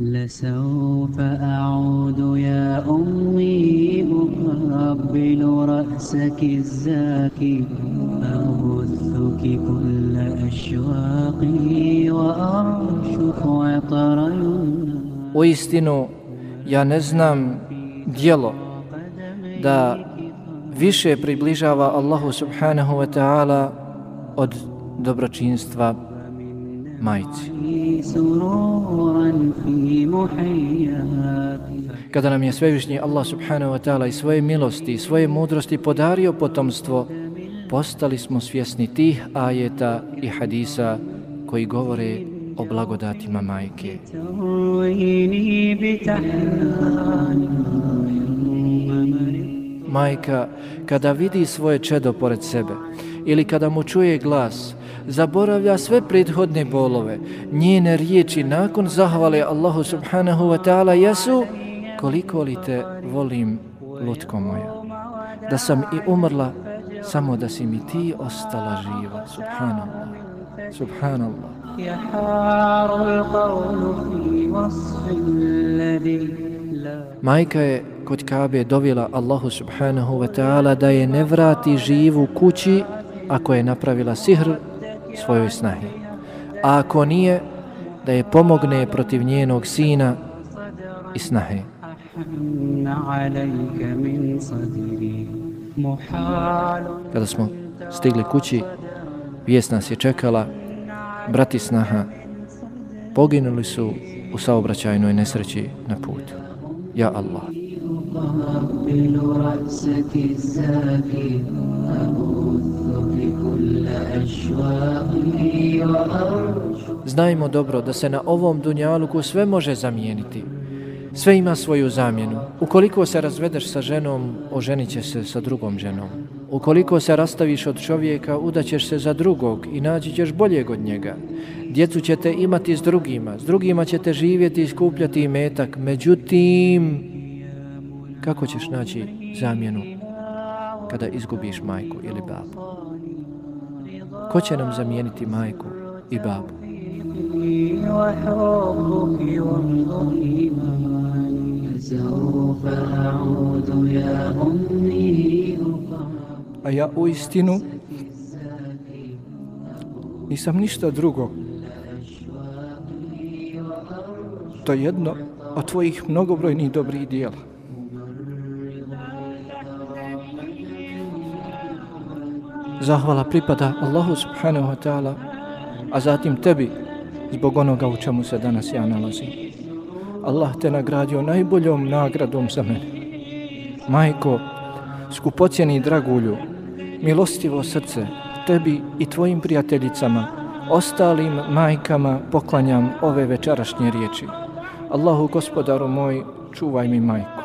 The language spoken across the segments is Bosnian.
لسوف أعود يا أمي أقبل رأسك الزاكي أبثك كل أشواقي وأرشف عطر يمنى Uistinu, ja ne znam dijelo da više približava Allahu subhanahu wa ta'ala od dobročinstva majici. Kada nam je svevišnji Allah subhanahu wa ta'ala i svoje milosti i svoje mudrosti podario potomstvo, postali smo svjesni tih ajeta i hadisa koji govore o blagodatima majke. Majka, kada vidi svoje čedo pored sebe ili kada mu čuje glas, zaboravlja sve prethodne bolove. Njene riječi nakon zahvale Allahu subhanahu wa ta'ala jesu koliko li te volim, lutko moja. Da sam i umrla samo da si mi ti ostala živa. Subhanallah. Subhanallah. Majka je kod Kabe dovila Allahu subhanahu wa ta'ala da je ne vrati živu kući ako je napravila sihr svojoj snahi. A ako nije, da je pomogne protiv njenog sina i snahe. أحن عليك من صدري محال Kada smo stigli kući, vijest nas je čekala, brati snaha poginuli su u saobraćajnoj nesreći na putu. Ja Allah. أقبل رأسك الزاكي أبثك كل أشواقي وأرجو Znajmo dobro da se na ovom dunjaluku sve može zamijeniti. Sve ima svoju zamjenu. Ukoliko se razvedeš sa ženom, oženit će se sa drugom ženom. Ukoliko se rastaviš od čovjeka, udaćeš se za drugog i naći ćeš boljeg od njega. Djecu ćete imati s drugima, s drugima ćete živjeti i skupljati imetak. Međutim, kako ćeš naći zamjenu kada izgubiš majku ili babu? ko će nam zamijeniti majku i babu? A ja u istinu nisam ništa drugo. To je jedno od tvojih mnogobrojnih dobrih dijela. Zahvala pripada Allahu subhanahu wa ta'ala, a zatim tebi zbog onoga u čemu se danas ja nalazim. Allah te nagradio najboljom nagradom za mene. Majko, skupocjeni dragulju, milostivo srce, tebi i tvojim prijateljicama, ostalim majkama poklanjam ove večerašnje riječi. Allahu gospodaru moj, čuvaj mi majku.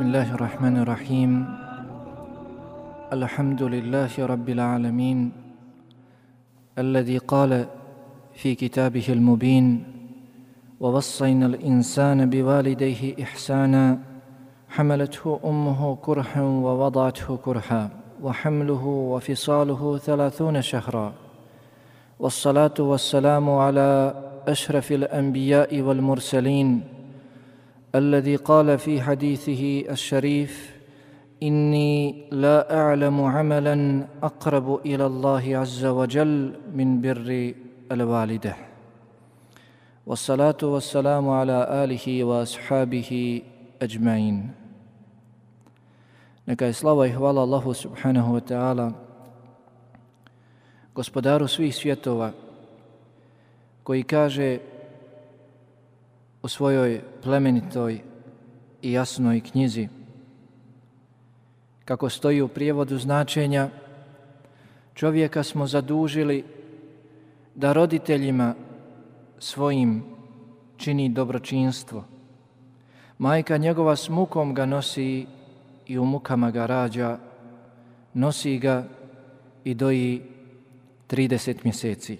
بسم الله الرحمن الرحيم الحمد لله رب العالمين الذي قال في كتابه المبين ووصينا الإنسان بوالديه إحسانا حملته أمه كرحا ووضعته كرحا وحمله وفصاله ثلاثون شهرا والصلاة والسلام على أشرف الأنبياء والمرسلين الذي قال في حديثه الشريف إني لا أعلم عملا أقرب إلى الله عز وجل من بر الوالده والصلاة والسلام على آله وأصحابه أجمعين Neka je slava i hvala Allahu subhanahu wa ta'ala, gospodaru svih svjetova, koji kaže u svojoj plemenitoj i jasnoj knjizi, kako stoji u prijevodu značenja, čovjeka smo zadužili da roditeljima svojim čini dobročinstvo. Majka njegova s mukom ga nosi i u mukama ga rađa, nosi ga i doji 30 mjeseci.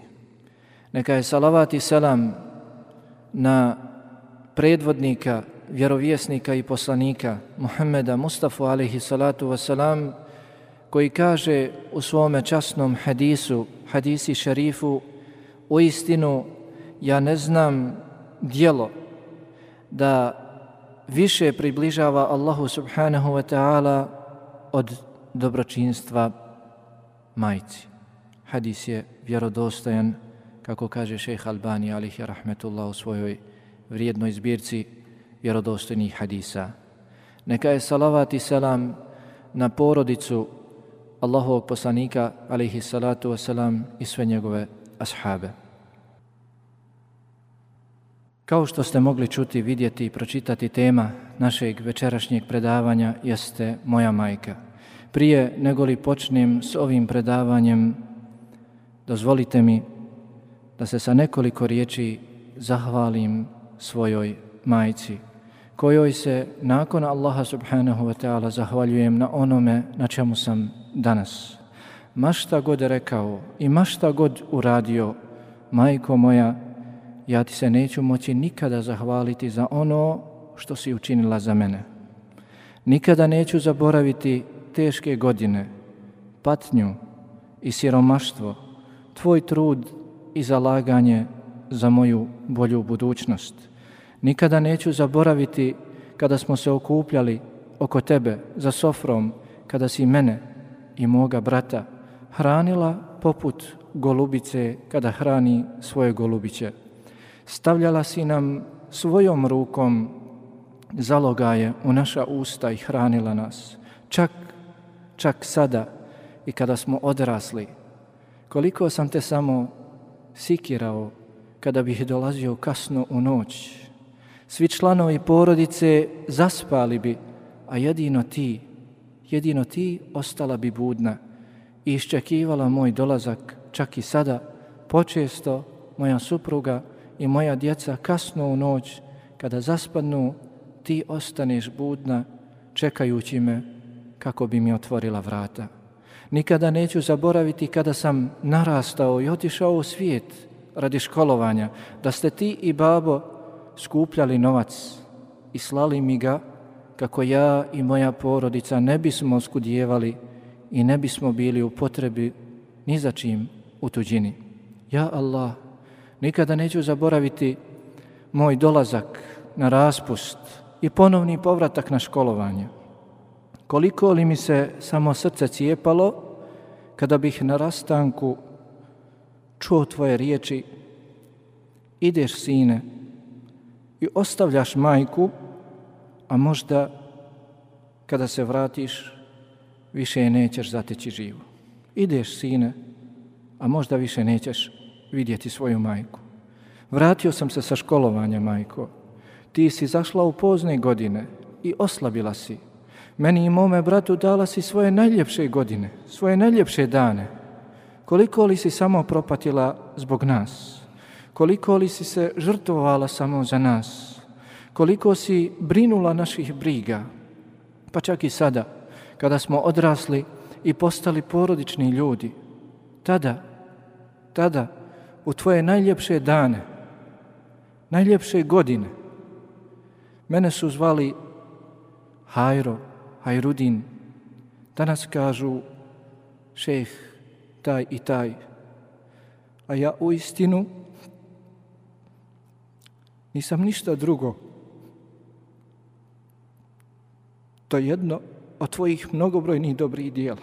Neka je salavat i selam na predvodnika, vjerovjesnika i poslanika Muhammeda Mustafa alaihi salatu wasalam, koji kaže u svome časnom hadisu, hadisi šerifu, u istinu ja ne znam dijelo da više približava Allahu subhanahu wa ta'ala od dobročinstva majci. Hadis je vjerodostojan, kako kaže šejh Albani, alihi rahmetullah, u svojoj vrijednoj zbirci vjerodostojnih hadisa. Neka je salavat i selam na porodicu Allahovog poslanika, alaihi salatu wasalam, i sve njegove ashabe. Kao što ste mogli čuti, vidjeti i pročitati tema našeg večerašnjeg predavanja jeste moja majka. Prije nego li počnem s ovim predavanjem, dozvolite mi da se sa nekoliko riječi zahvalim svojoj majci, kojoj se nakon Allaha subhanahu wa ta'ala zahvaljujem na onome na čemu sam danas. Mašta god rekao i mašta god uradio, majko moja, ja ti se neću moći nikada zahvaliti za ono što si učinila za mene. Nikada neću zaboraviti teške godine, patnju i siromaštvo, tvoj trud i zalaganje za moju bolju budućnost. Nikada neću zaboraviti kada smo se okupljali oko tebe za sofrom, kada si mene i moga brata hranila poput golubice kada hrani svoje golubiće stavljala si nam svojom rukom zalogaje u naša usta i hranila nas. Čak, čak sada i kada smo odrasli, koliko sam te samo sikirao kada bih dolazio kasno u noć. Svi članovi porodice zaspali bi, a jedino ti, jedino ti ostala bi budna i iščekivala moj dolazak čak i sada, počesto moja supruga i moja djeca kasno u noć, kada zaspadnu, ti ostaneš budna čekajući me kako bi mi otvorila vrata. Nikada neću zaboraviti kada sam narastao i otišao u svijet radi školovanja, da ste ti i babo skupljali novac i slali mi ga kako ja i moja porodica ne bismo skudjevali i ne bismo bili u potrebi ni za čim u tuđini. Ja Allah, Nikada neću zaboraviti moj dolazak na raspust i ponovni povratak na školovanje. Koliko li mi se samo srce cijepalo kada bih na rastanku čuo tvoje riječi ideš sine i ostavljaš majku, a možda kada se vratiš više je nećeš zateći živu. Ideš sine, a možda više nećeš vidjeti svoju majku. Vratio sam se sa školovanja, majko. Ti si zašla u pozne godine i oslabila si. Meni i mome bratu dala si svoje najljepše godine, svoje najljepše dane. Koliko li si samo propatila zbog nas? Koliko li si se žrtvovala samo za nas? Koliko si brinula naših briga? Pa čak i sada, kada smo odrasli i postali porodični ljudi, tada, tada, u tvoje najljepše dane, najljepše godine. Mene su zvali Hajro, Hajrudin. Danas kažu šeh taj i taj. A ja u istinu nisam ništa drugo. To je jedno od tvojih mnogobrojnih dobrih dijela.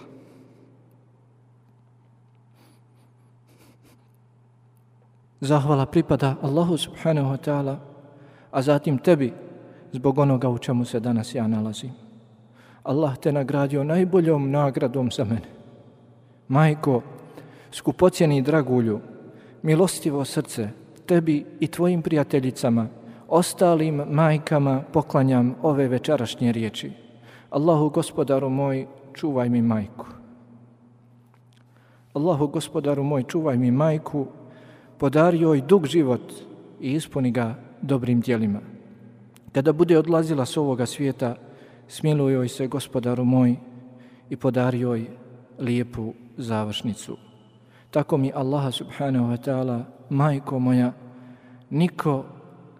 Zahvala pripada Allahu subhanahu wa ta'ala, a zatim tebi zbog onoga u čemu se danas ja nalazim. Allah te nagradio najboljom nagradom za mene. Majko, skupocjeni dragulju, milostivo srce, tebi i tvojim prijateljicama, ostalim majkama poklanjam ove večerašnje riječi. Allahu gospodaru moj, čuvaj mi majku. Allahu gospodaru moj, čuvaj mi majku, podari joj dug život i ispuni ga dobrim dijelima. Kada bude odlazila s ovoga svijeta, smiluj joj se, gospodaru moj, i podari joj lijepu završnicu. Tako mi Allaha subhanahu wa ta'ala, majko moja, niko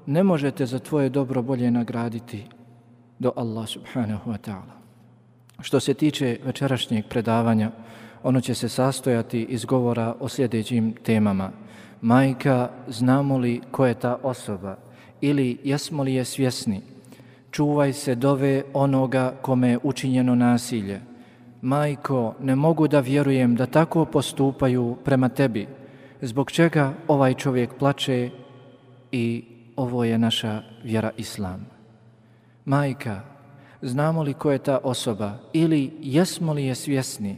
ne možete za tvoje dobro bolje nagraditi do Allah subhanahu wa ta'ala. Što se tiče večerašnjeg predavanja, ono će se sastojati iz govora o sljedećim temama. Majka, znamo li ko je ta osoba ili jesmo li je svjesni? Čuvaj se dove onoga kome je učinjeno nasilje. Majko, ne mogu da vjerujem da tako postupaju prema tebi. Zbog čega ovaj čovjek plače i ovo je naša vjera Islam. Majka, znamo li ko je ta osoba ili jesmo li je svjesni?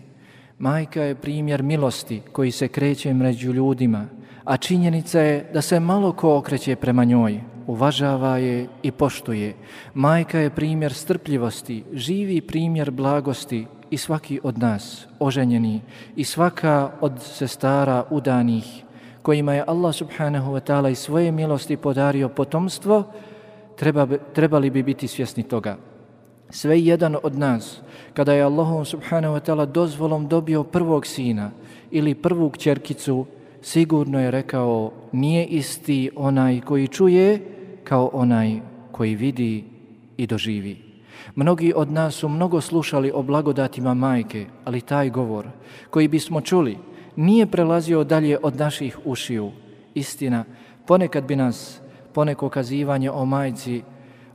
Majka je primjer milosti koji se kreće među ljudima, a činjenica je da se malo ko okreće prema njoj, uvažava je i poštuje. Majka je primjer strpljivosti, živi primjer blagosti i svaki od nas, oženjeni, i svaka od sestara udanih, kojima je Allah subhanahu wa ta'ala i svoje milosti podario potomstvo, treba, trebali bi biti svjesni toga. Sve jedan od nas, kada je Allahom subhanahu wa ta'ala dozvolom dobio prvog sina ili prvu kćerkicu, sigurno je rekao nije isti onaj koji čuje kao onaj koji vidi i doživi. Mnogi od nas su mnogo slušali o blagodatima majke, ali taj govor koji bismo čuli nije prelazio dalje od naših ušiju. Istina, ponekad bi nas poneko kazivanje o majci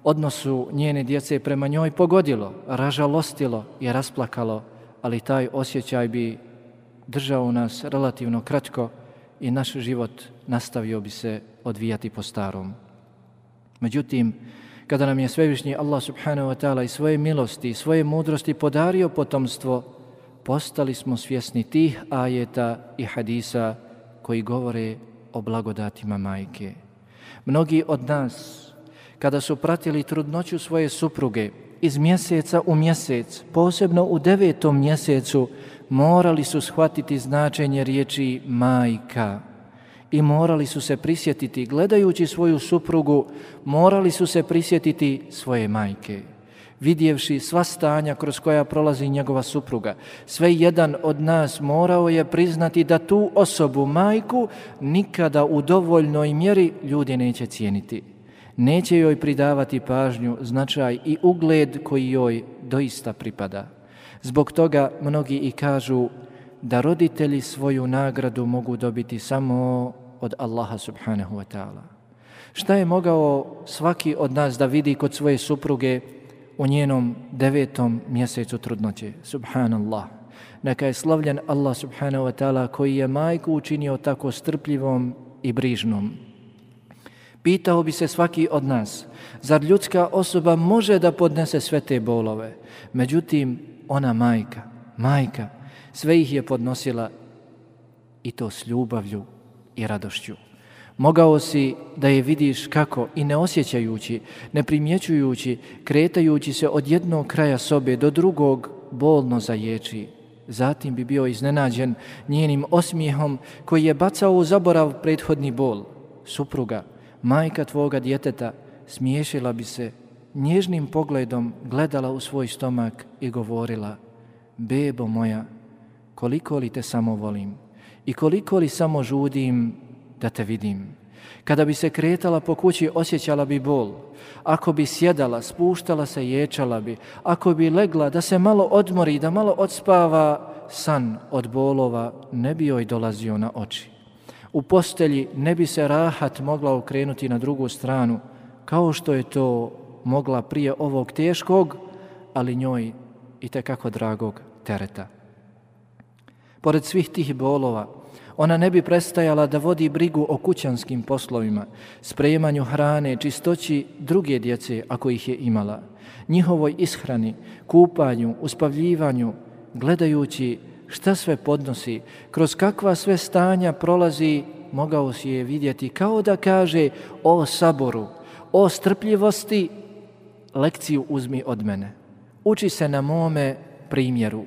odnosu njene djece prema njoj pogodilo, ražalostilo i rasplakalo, ali taj osjećaj bi držao nas relativno kratko i naš život nastavio bi se odvijati po starom. Međutim, kada nam je svevišnji Allah subhanahu wa ta'ala i svoje milosti i svoje mudrosti podario potomstvo, postali smo svjesni tih ajeta i hadisa koji govore o blagodatima majke. Mnogi od nas, kada su pratili trudnoću svoje supruge iz mjeseca u mjesec, posebno u devetom mjesecu, morali su shvatiti značenje riječi majka i morali su se prisjetiti, gledajući svoju suprugu, morali su se prisjetiti svoje majke. Vidjevši sva stanja kroz koja prolazi njegova supruga, sve jedan od nas morao je priznati da tu osobu, majku, nikada u dovoljnoj mjeri ljudi neće cijeniti. Neće joj pridavati pažnju, značaj i ugled koji joj doista pripada. Zbog toga mnogi i kažu da roditelji svoju nagradu mogu dobiti samo od Allaha subhanahu wa ta'ala. Šta je mogao svaki od nas da vidi kod svoje supruge u njenom devetom mjesecu trudnoće? Subhanallah. Neka je slavljen Allah subhanahu wa ta'ala koji je majku učinio tako strpljivom i brižnom. Pitao bi se svaki od nas, zar ljudska osoba može da podnese sve te bolove? Međutim, ona majka, majka, sve ih je podnosila i to s ljubavlju i radošću. Mogao si da je vidiš kako i ne osjećajući, ne primjećujući, kretajući se od jednog kraja sobe do drugog, bolno zaječi. Zatim bi bio iznenađen njenim osmijehom koji je bacao u zaborav prethodni bol. Supruga, majka tvoga djeteta, smiješila bi se, nježnim pogledom gledala u svoj stomak i govorila Bebo moja, koliko li te samo volim i koliko li samo žudim da te vidim. Kada bi se kretala po kući, osjećala bi bol. Ako bi sjedala, spuštala se, ječala bi. Ako bi legla da se malo odmori, da malo odspava, san od bolova ne bi joj dolazio na oči. U postelji ne bi se rahat mogla okrenuti na drugu stranu, kao što je to mogla prije ovog teškog, ali njoj i tekako dragog tereta. Pored svih tih bolova, ona ne bi prestajala da vodi brigu o kućanskim poslovima, sprejemanju hrane, čistoći druge djece ako ih je imala, njihovoj ishrani, kupanju, uspavljivanju, gledajući šta sve podnosi, kroz kakva sve stanja prolazi, mogao si je vidjeti kao da kaže o saboru, o strpljivosti, lekciju uzmi od mene. Uči se na mome primjeru.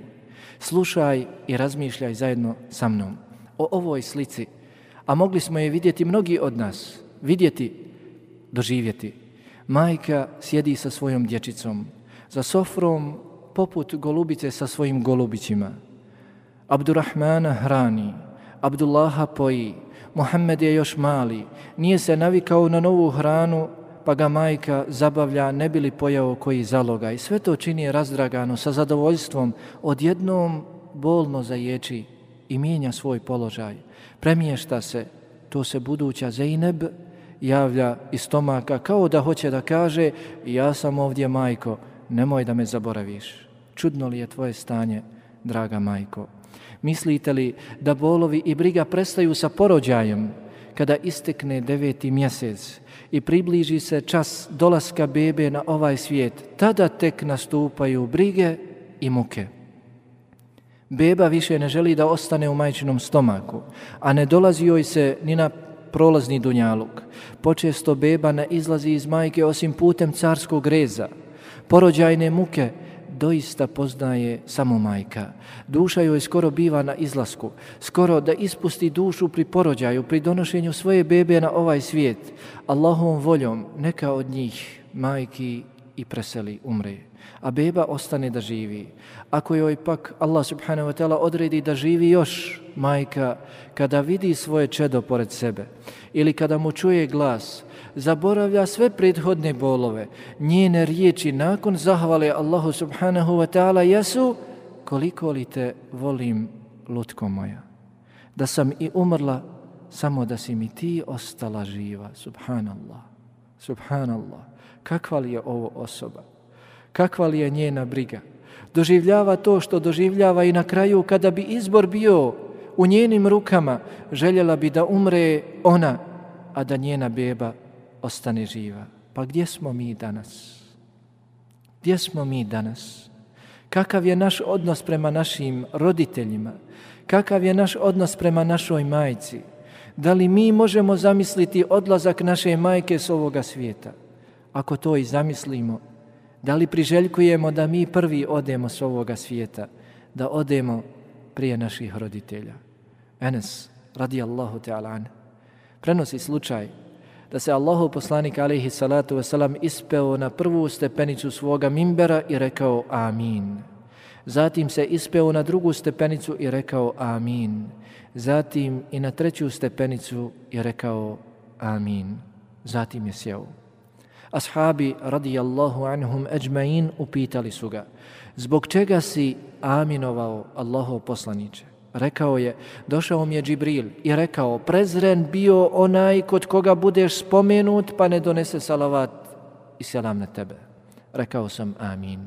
Slušaj i razmišljaj zajedno sa mnom o ovoj slici, a mogli smo je vidjeti mnogi od nas, vidjeti, doživjeti. Majka sjedi sa svojom dječicom, za sofrom poput golubice sa svojim golubićima. Abdurrahmana hrani, Abdullaha poji, Mohamed je još mali, nije se navikao na novu hranu, pa ga majka zabavlja ne bili pojao koji zaloga. I sve to čini razdragano sa zadovoljstvom, odjednom bolno zaječi i mijenja svoj položaj. Premješta se, to se buduća Zeyneb javlja iz stomaka kao da hoće da kaže ja sam ovdje majko, nemoj da me zaboraviš. Čudno li je tvoje stanje, draga majko? Mislite li da bolovi i briga prestaju sa porođajem kada istekne deveti mjesec i približi se čas dolaska bebe na ovaj svijet? Tada tek nastupaju brige i muke. Beba više ne želi da ostane u majčinom stomaku, a ne dolazi joj se ni na prolazni dunjaluk. Počesto beba ne izlazi iz majke osim putem carskog reza. Porođajne muke doista poznaje samo majka. Duša joj skoro biva na izlasku, skoro da ispusti dušu pri porođaju, pri donošenju svoje bebe na ovaj svijet. Allahom voljom neka od njih majki i preseli umre, a beba ostane da živi. Ako joj pak Allah subhanahu wa ta'ala odredi da živi još majka, kada vidi svoje čedo pored sebe ili kada mu čuje glas, zaboravlja sve prethodne bolove. Njene riječi nakon zahvale Allahu subhanahu wa ta'ala jesu koliko li te volim, lutko moja. Da sam i umrla samo da si mi ti ostala živa. Subhanallah. Subhanallah. Kakva li je ovo osoba? Kakva li je njena briga? Doživljava to što doživljava i na kraju kada bi izbor bio u njenim rukama, željela bi da umre ona, a da njena beba ostane živa. Pa gdje smo mi danas? Gdje smo mi danas? Kakav je naš odnos prema našim roditeljima? Kakav je naš odnos prema našoj majci? Da li mi možemo zamisliti odlazak naše majke s ovoga svijeta? Ako to i zamislimo, da li priželjkujemo da mi prvi odemo s ovoga svijeta? Da odemo prije naših roditelja? Enes, radijallahu ta'ala, prenosi slučaj da se Allahu poslanik alaihi salatu wasalam ispeo na prvu stepenicu svoga mimbera i rekao amin. Zatim se ispeo na drugu stepenicu i rekao amin. Zatim i na treću stepenicu i rekao amin. Zatim je sjeo. Ashabi radijallahu anhum ajma'in upitali su ga zbog čega si aminovao Allahu poslaniče? Rekao je, došao mi je Džibril i rekao, prezren bio onaj kod koga budeš spomenut pa ne donese salavat i selam na tebe. Rekao sam, amin.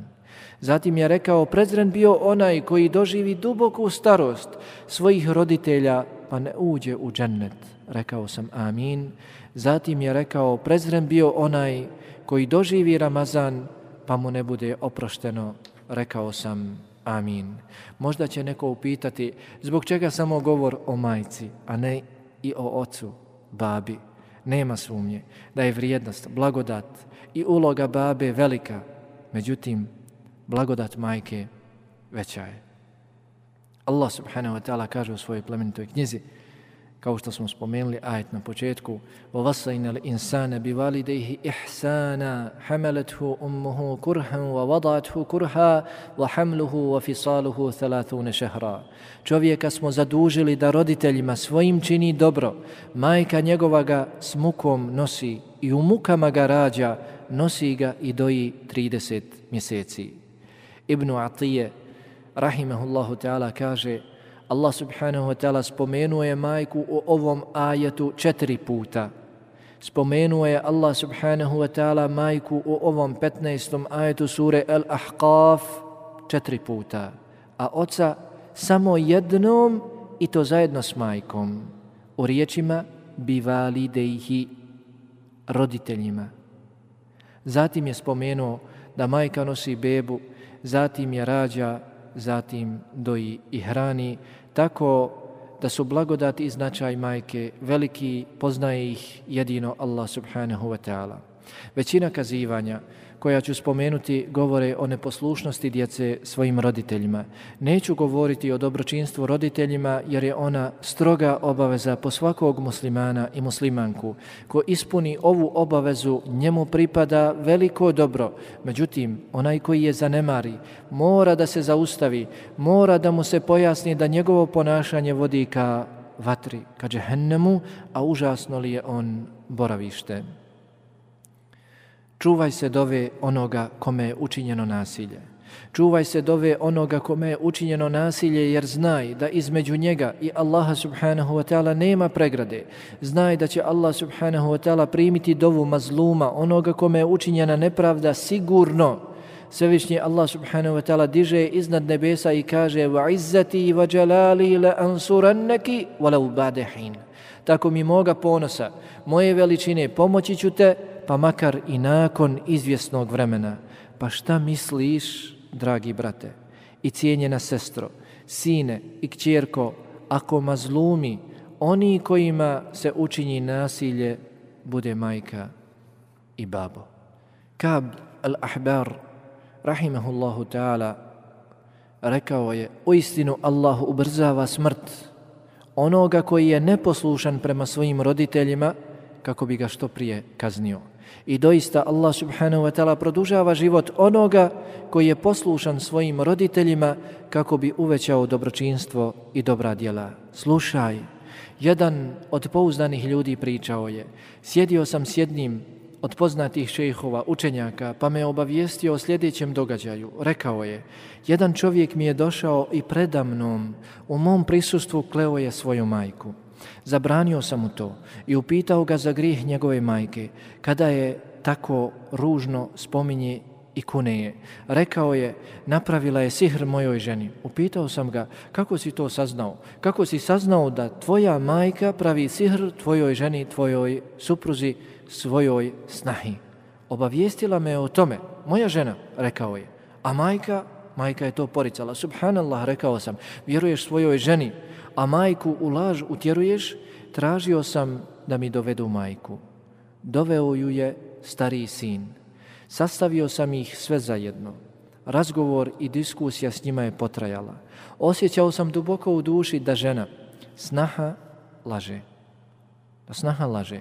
Zatim je rekao, prezren bio onaj koji doživi duboku starost svojih roditelja pa ne uđe u džennet. Rekao sam, amin. Zatim je rekao, prezren bio onaj koji doživi Ramazan pa mu ne bude oprošteno. Rekao sam, Amin. Možda će neko upitati zbog čega samo govor o majci, a ne i o ocu, babi. Nema sumnje da je vrijednost, blagodat i uloga babe velika. Međutim, blagodat majke veća je. Allah subhanahu wa ta'ala kaže u svojoj plemenitoj knjizi kao što smo spomenuli ajet na početku وَوَصَيْنَ الْإِنسَانَ بِوَالِدَيْهِ إِحْسَانًا حَمَلَتْهُ أُمُّهُ كُرْهًا وَوَضَعَتْهُ كُرْهًا وَحَمْلُهُ وَفِصَالُهُ ثَلَاثُونَ شَهْرًا Čovjeka smo zadužili da roditeljima svojim čini dobro. Majka njegova ga s mukom nosi i u mukama ga rađa, nosi ga i doji 30 mjeseci. Ibnu Atije, rahimahullahu ta'ala, kaže Allah subhanahu wa ta'ala spomenuo je majku u ovom ajetu četiri puta. Spomenuo je Allah subhanahu wa ta'ala majku u ovom 15. ajetu sure Al-Ahqaf četiri puta. A oca samo jednom i to zajedno s majkom. U riječima bivali dejhi roditeljima. Zatim je spomenuo da majka nosi bebu, zatim je rađa, zatim doji i hrani, tako da su blagodati i značaj majke veliki, poznaje ih jedino Allah subhanahu wa ta'ala. Većina kazivanja koja ću spomenuti govore o neposlušnosti djece svojim roditeljima. Neću govoriti o dobročinstvu roditeljima jer je ona stroga obaveza po svakog muslimana i muslimanku. Ko ispuni ovu obavezu, njemu pripada veliko dobro. Međutim, onaj koji je zanemari, mora da se zaustavi, mora da mu se pojasni da njegovo ponašanje vodi ka vatri, ka džehennemu, a užasno li je on boravište. Čuvaj se dove onoga kome je učinjeno nasilje. Čuvaj se dove onoga kome je učinjeno nasilje jer znaj da između njega i Allaha subhanahu wa ta'ala nema pregrade. Znaj da će Allah subhanahu wa ta'ala primiti dovu mazluma onoga kome je učinjena nepravda sigurno. Svevišnji Allah subhanahu wa ta'ala diže iznad nebesa i kaže wa izzati wa jalali la ansurannaki. Tako mi moga ponosa, moje veličine, pomoći ću te, pa makar i nakon izvjesnog vremena. Pa šta misliš, dragi brate i cijenjena sestro, sine i kćerko, ako mazlumi, oni kojima se učinji nasilje, bude majka i babo. Kab al-Ahbar, rahimahullahu ta'ala, rekao je, u istinu Allah ubrzava smrt onoga koji je neposlušan prema svojim roditeljima, kako bi ga što prije kaznio. I doista Allah subhanahu wa ta'ala produžava život onoga koji je poslušan svojim roditeljima kako bi uvećao dobročinstvo i dobra djela. Slušaj, jedan od pouzdanih ljudi pričao je, sjedio sam s jednim od poznatih šejhova, učenjaka, pa me obavijestio o sljedećem događaju. Rekao je, jedan čovjek mi je došao i predamnom, u mom prisustvu kleo je svoju majku. Zabranio sam mu to i upitao ga za grih njegove majke, kada je tako ružno spominje i kuneje. Rekao je, napravila je sihr mojoj ženi. Upitao sam ga, kako si to saznao? Kako si saznao da tvoja majka pravi sihr tvojoj ženi, tvojoj supruzi, svojoj snahi? Obavijestila me o tome. Moja žena, rekao je. A majka, majka je to poricala. Subhanallah, rekao sam, vjeruješ svojoj ženi, a majku u laž utjeruješ, tražio sam da mi dovedu majku. Doveo ju je stariji sin. Sastavio sam ih sve zajedno. Razgovor i diskusija s njima je potrajala. Osjećao sam duboko u duši da žena, snaha, laže. Da snaha laže.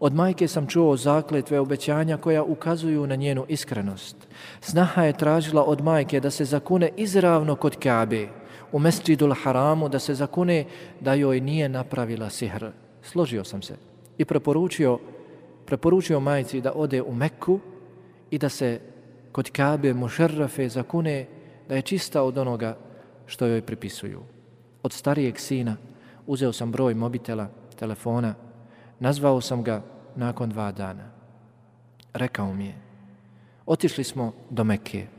Od majke sam čuo zakletve obećanja koja ukazuju na njenu iskrenost. Snaha je tražila od majke da se zakune izravno kod Kabe, u mesčidul haramu da se zakune da joj nije napravila sihr. Složio sam se i preporučio, preporučio majci da ode u Mekku i da se kod Kabe mušerrafe zakune da je čista od onoga što joj pripisuju. Od starijeg sina uzeo sam broj mobitela, telefona, nazvao sam ga nakon dva dana. Rekao mi je, otišli smo do Mekke.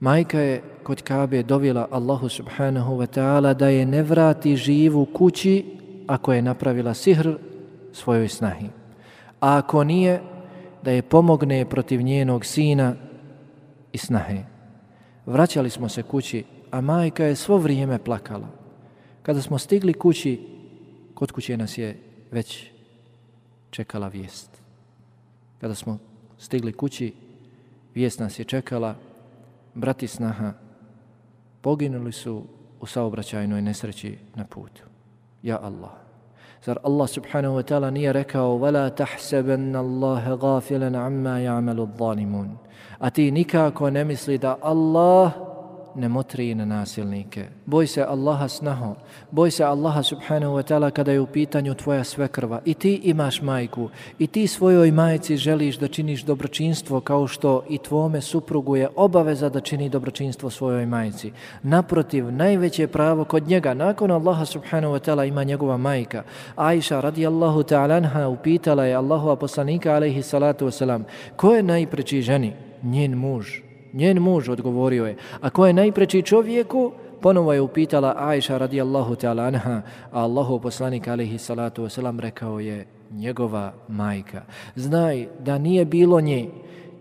Majka je kod Kabe dovila Allahu subhanahu wa ta'ala da je ne vrati živu kući ako je napravila sihr svojoj snahi. A ako nije, da je pomogne protiv njenog sina i snahe. Vraćali smo se kući, a majka je svo vrijeme plakala. Kada smo stigli kući, kod kuće nas je već čekala vijest. Kada smo stigli kući, vijest nas je čekala, brati snaha, poginuli su u saobraćajnoj nesreći na putu. Ja Allah. Zar Allah subhanahu wa ta'ala nije rekao وَلَا تَحْسَبَنَّ اللَّهَ غَافِلًا عَمَّا يَعْمَلُ الظَّالِمُونَ A ti nikako ne misli da Allah ne motri na nasilnike. Boj se Allaha snaho, boj se Allaha subhanahu wa ta'ala kada je u pitanju tvoja svekrva. I ti imaš majku, i ti svojoj majci želiš da činiš dobročinstvo kao što i tvome suprugu je obaveza da čini dobročinstvo svojoj majci. Naprotiv, najveće pravo kod njega, nakon Allaha subhanahu wa ta'ala ima njegova majka. Aisha radijallahu ta'ala anha upitala je Allahova poslanika alaihi salatu wasalam, ko je najpreći ženi? Njen muž. Njen muž odgovorio je, a ko je najpreći čovjeku? Ponovo je upitala Aisha radijallahu ta'ala anha, a Allahu poslanik alaihi salatu wasalam rekao je njegova majka. Znaj da nije bilo nje,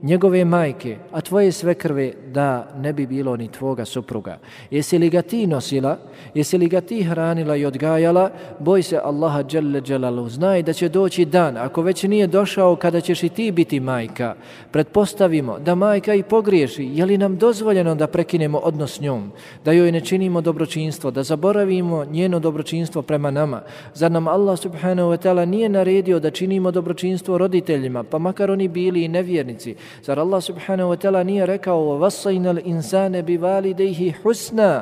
njegove majke, a tvoje sve krve da ne bi bilo ni tvoga supruga. Jesi li ga ti nosila, jesi li ga ti hranila i odgajala, boj se Allaha dželle dželalu. Znaj da će doći dan, ako već nije došao kada ćeš i ti biti majka. Pretpostavimo da majka i pogriješi, je li nam dozvoljeno da prekinemo odnos s njom, da joj ne činimo dobročinstvo, da zaboravimo njeno dobročinstvo prema nama. Zar nam Allah subhanahu wa ta'ala nije naredio da činimo dobročinstvo roditeljima, pa makar oni bili i nevjernici, Zar Allah subhanahu wa ta'ala nije rekao وَوَصَّيْنَا الْإِنسَانَ بِوَالِدَيْهِ حُسْنًا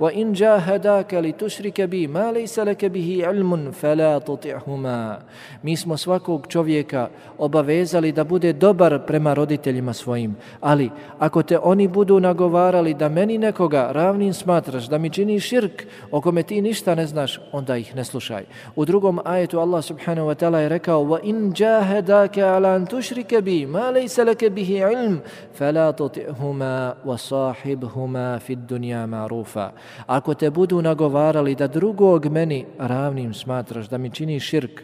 وَإِنْ جَاهَدَاكَ لِتُشْرِكَ بِي مَا لَيْسَ لَكَ بِهِ عِلْمٌ فَلَا تُطِعْهُمَا Mi smo svakog čovjeka obavezali da bude dobar prema roditeljima svojim, ali ako te oni budu nagovarali da meni nekoga ravnim smatraš, da mi čini širk, o kome ti ništa ne znaš, onda ih ne slušaj. U drugom ajetu Allah subhanahu wa ta'ala je rekao وَإِنْ جَاهَدَاكَ عَلَى أَنْ تُشْرِكَ بِي مَا لَيْسَ لَكَ بِهِ عِلْمٌ فَلَا تُطِعْهُمَا وَصَاحِبْهُمَا فِي الدُّنْيَا مَعْرُوفًا Ako te budu nagovarali da drugog meni ravnim smatraš, da mi čini širk,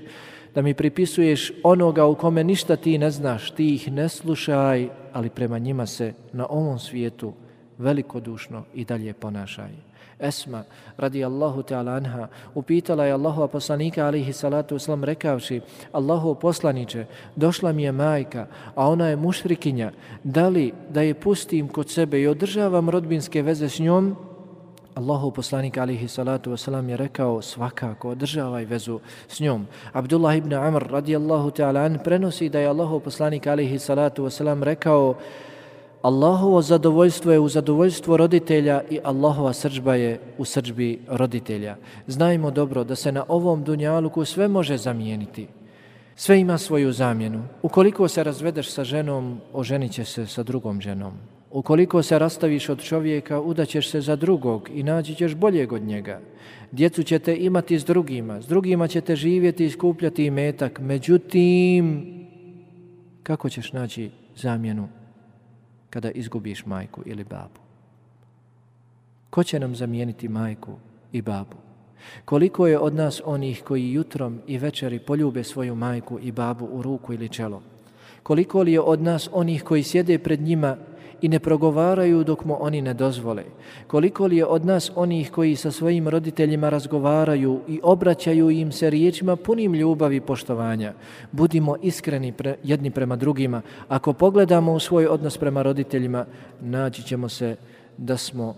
da mi pripisuješ onoga u kome ništa ti ne znaš, ti ih ne slušaj, ali prema njima se na ovom svijetu velikodušno i dalje ponašaj. Esma, radi Allahu ta'ala anha, upitala je Allahu poslanika alihi salatu uslam rekavši, Allahu poslaniće, došla mi je majka, a ona je mušrikinja, da li da je pustim kod sebe i održavam rodbinske veze s njom, Allahu poslanik alihi salatu wasalam je rekao svakako održavaj vezu s njom. Abdullah ibn Amr radijallahu ta'ala an prenosi da je Allahu poslanik alihi salatu wasalam rekao Allahovo zadovoljstvo je u zadovoljstvo roditelja i Allahova srđba je u srđbi roditelja. Znajmo dobro da se na ovom dunjaluku sve može zamijeniti. Sve ima svoju zamjenu. Ukoliko se razvedeš sa ženom, oženit će se sa drugom ženom. Ukoliko se rastaviš od čovjeka, udaćeš se za drugog i naći ćeš boljeg od njega. Djecu ćete imati s drugima, s drugima ćete živjeti i skupljati metak. Međutim, kako ćeš naći zamjenu kada izgubiš majku ili babu? Ko će nam zamijeniti majku i babu? Koliko je od nas onih koji jutrom i večeri poljube svoju majku i babu u ruku ili čelo? Koliko li je od nas onih koji sjede pred njima i ne progovaraju dok mu oni ne dozvole? Koliko li je od nas onih koji sa svojim roditeljima razgovaraju i obraćaju im se riječima punim ljubavi i poštovanja? Budimo iskreni pre, jedni prema drugima. Ako pogledamo u svoj odnos prema roditeljima, naći ćemo se da smo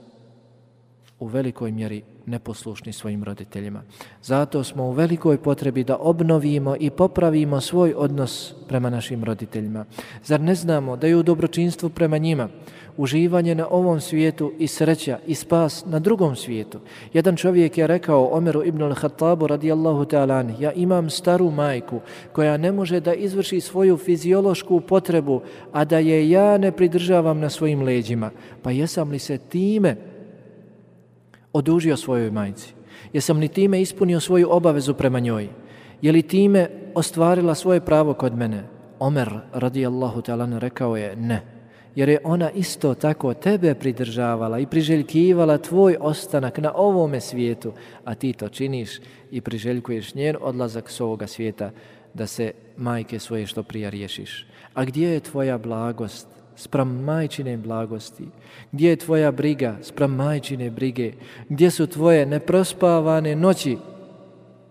u velikoj mjeri neposlušni svojim roditeljima. Zato smo u velikoj potrebi da obnovimo i popravimo svoj odnos prema našim roditeljima. Zar ne znamo da je u dobročinstvu prema njima uživanje na ovom svijetu i sreća i spas na drugom svijetu? Jedan čovjek je rekao Omeru ibn al-Hattabu radijallahu ta'ala ja imam staru majku koja ne može da izvrši svoju fiziološku potrebu, a da je ja ne pridržavam na svojim leđima. Pa jesam li se time odužio svojoj majci? Jesam li time ispunio svoju obavezu prema njoj? Je li time ostvarila svoje pravo kod mene? Omer radijallahu ta'ala rekao je ne. Jer je ona isto tako tebe pridržavala i priželjkivala tvoj ostanak na ovome svijetu, a ti to činiš i priželjkuješ njen odlazak s ovoga svijeta da se majke svoje što prija riješiš. A gdje je tvoja blagost? Sprem majčine blagosti? Gdje je tvoja briga sprem majčine brige? Gdje su tvoje neprospavane noći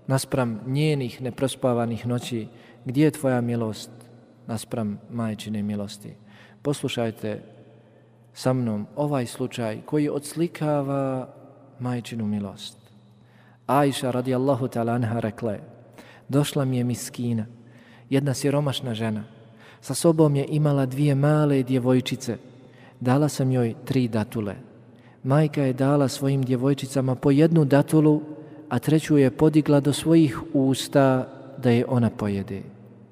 naspram njenih neprospavanih noći? Gdje je tvoja milost naspram majčine milosti? Poslušajte sa mnom ovaj slučaj koji odslikava majčinu milost. Ajša radijallahu ta'ala anha rekla došla mi je miskina, jedna siromašna žena, Sa sobom je imala dvije male djevojčice. Dala sam joj tri datule. Majka je dala svojim djevojčicama po jednu datulu, a treću je podigla do svojih usta da je ona pojede.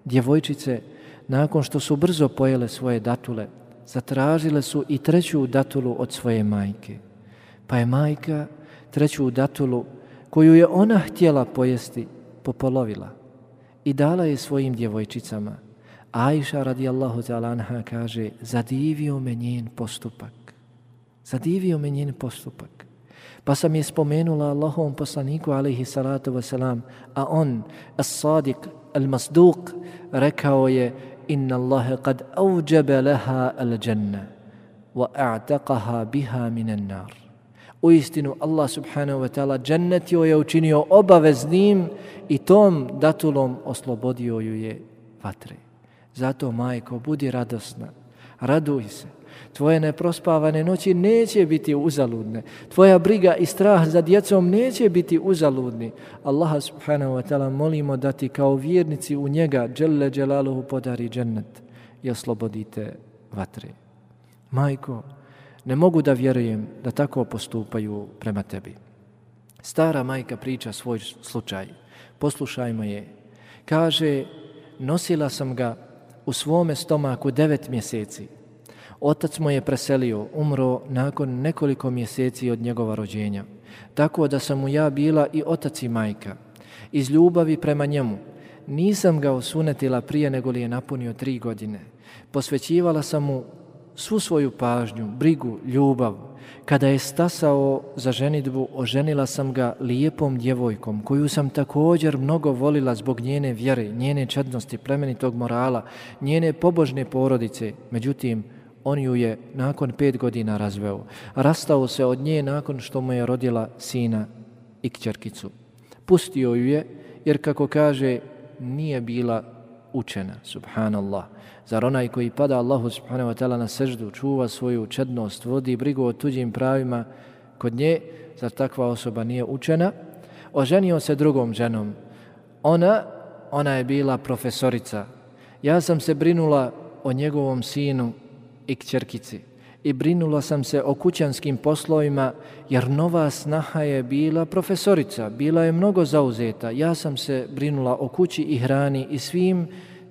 Djevojčice, nakon što su brzo pojele svoje datule, zatražile su i treću datulu od svoje majke. Pa je majka treću datulu, koju je ona htjela pojesti, popolovila i dala je svojim djevojčicama – Ajša radijallahu ta'ala anha kaže zadivio me njen postupak. Zadivio me njen postupak. Pa sam je spomenula Allahovom poslaniku alaihi salatu wasalam, a on, as-sadiq, al-masduq, rekao je inna Allahe qad auđebe leha al-đanna wa a'taqaha biha minan nar. U istinu Allah subhanahu wa ta'ala džennet joj je učinio obaveznim i tom datulom oslobodio ju je vatre. Zato, majko, budi radosna, raduj se. Tvoje neprospavane noći neće biti uzaludne. Tvoja briga i strah za djecom neće biti uzaludni. Allaha subhanahu wa ta'ala molimo da ti kao vjernici u njega, dželle dželaluhu, podari džennet i oslobodite vatre. Majko, ne mogu da vjerujem da tako postupaju prema tebi. Stara majka priča svoj slučaj. Poslušajmo je. Kaže, nosila sam ga u svome stomaku devet mjeseci. Otac mu je preselio, umro nakon nekoliko mjeseci od njegova rođenja. Tako da sam mu ja bila i otac i majka. Iz ljubavi prema njemu nisam ga osunetila prije nego li je napunio tri godine. Posvećivala sam mu svu svoju pažnju, brigu, ljubav. Kada je stasao za ženitbu, oženila sam ga lijepom djevojkom, koju sam također mnogo volila zbog njene vjere, njene čednosti, plemenitog morala, njene pobožne porodice. Međutim, on ju je nakon pet godina razveo. Rastao se od nje nakon što mu je rodila sina i kćerkicu. Pustio ju je, jer kako kaže, nije bila učena, subhanallah. Zar onaj koji pada Allahu subhanahu wa ta'ala na seždu, čuva svoju čednost, vodi brigu o tuđim pravima kod nje, zar takva osoba nije učena? Oženio se drugom ženom. Ona, ona je bila profesorica. Ja sam se brinula o njegovom sinu i kćerkici i brinula sam se o kućanskim poslovima jer nova snaha je bila profesorica, bila je mnogo zauzeta. Ja sam se brinula o kući i hrani i svim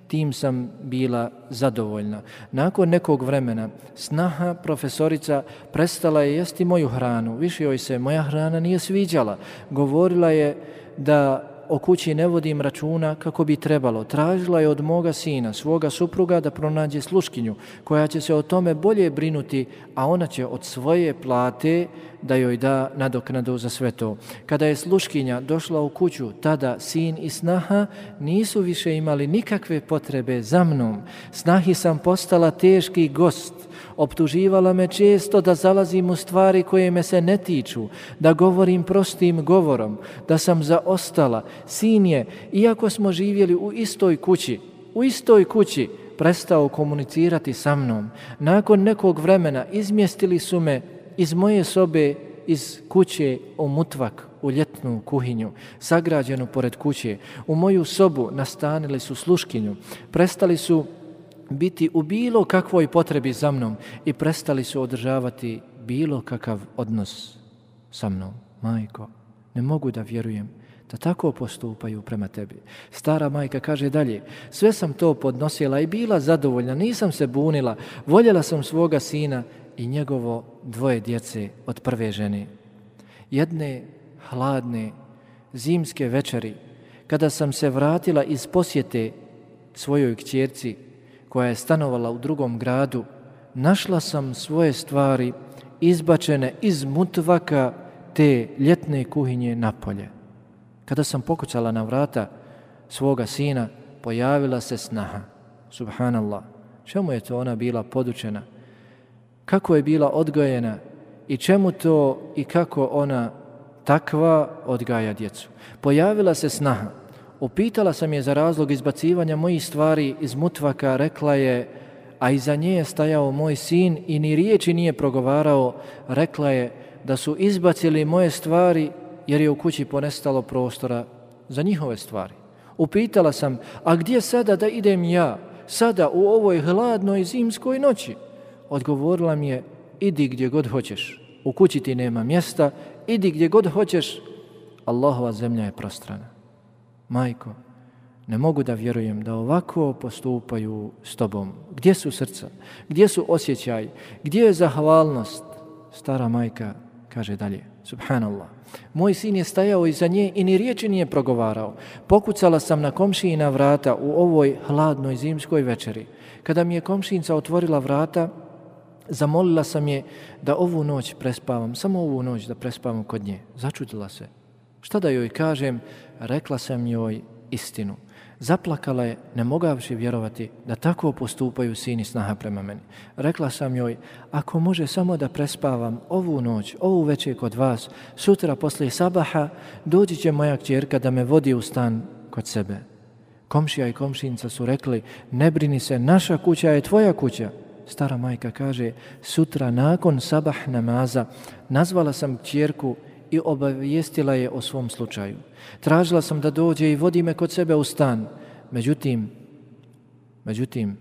tim sam bila zadovoljna. Nakon nekog vremena snaha profesorica prestala je jesti moju hranu. Više joj se moja hrana nije sviđala. Govorila je da o kući ne vodim računa kako bi trebalo. Tražila je od moga sina, svoga supruga, da pronađe sluškinju koja će se o tome bolje brinuti, a ona će od svoje plate da joj da nadoknadu za sve to. Kada je sluškinja došla u kuću, tada sin i snaha nisu više imali nikakve potrebe za mnom. Snahi sam postala teški gost, optuživala me često da zalazim u stvari koje me se ne tiču, da govorim prostim govorom, da sam zaostala. Sin je, iako smo živjeli u istoj kući, u istoj kući, prestao komunicirati sa mnom. Nakon nekog vremena izmjestili su me iz moje sobe, iz kuće u mutvak, u ljetnu kuhinju, sagrađenu pored kuće. U moju sobu nastanili su sluškinju. Prestali su biti u bilo kakvoj potrebi za mnom i prestali su održavati bilo kakav odnos sa mnom. Majko, ne mogu da vjerujem da tako postupaju prema tebi. Stara majka kaže dalje, sve sam to podnosila i bila zadovoljna, nisam se bunila, voljela sam svoga sina i njegovo dvoje djece od prve žene. Jedne hladne zimske večeri, kada sam se vratila iz posjete svojoj kćerci koja je stanovala u drugom gradu, našla sam svoje stvari izbačene iz mutvaka te ljetne kuhinje na polje. Kada sam pokucala na vrata svoga sina, pojavila se snaha. Subhanallah. Čemu je to ona bila podučena? Kako je bila odgojena? I čemu to i kako ona takva odgaja djecu? Pojavila se snaha. Upitala sam je za razlog izbacivanja mojih stvari iz mutvaka, rekla je, a iza nje je stajao moj sin i ni riječi nije progovarao, rekla je da su izbacili moje stvari jer je u kući ponestalo prostora za njihove stvari. Upitala sam, a gdje sada da idem ja, sada u ovoj hladnoj zimskoj noći? Odgovorila mi je, idi gdje god hoćeš, u kući ti nema mjesta, idi gdje god hoćeš, Allahova zemlja je prostrana. Majko, ne mogu da vjerujem da ovako postupaju s tobom. Gdje su srca? Gdje su osjećaj? Gdje je zahvalnost? Stara majka kaže dalje, subhanallah. Moj sin je stajao iza nje i ni riječi nije progovarao. Pokucala sam na komšijina vrata u ovoj hladnoj zimskoj večeri. Kada mi je komšinca otvorila vrata, zamolila sam je da ovu noć prespavam, samo ovu noć da prespavam kod nje. Začudila se. Šta da joj kažem? Rekla sam joj istinu. Zaplakala je, ne mogavši vjerovati da tako postupaju sini snaha prema meni. Rekla sam joj, ako može samo da prespavam ovu noć, ovu večer kod vas, sutra posle sabaha, dođi će moja kćerka da me vodi u stan kod sebe. Komšija i komšinica su rekli, ne brini se, naša kuća je tvoja kuća. Stara majka kaže, sutra nakon sabah namaza nazvala sam kćerku i obavijestila je o svom slučaju. Tražila sam da dođe i vodi me kod sebe u stan. Međutim, međutim,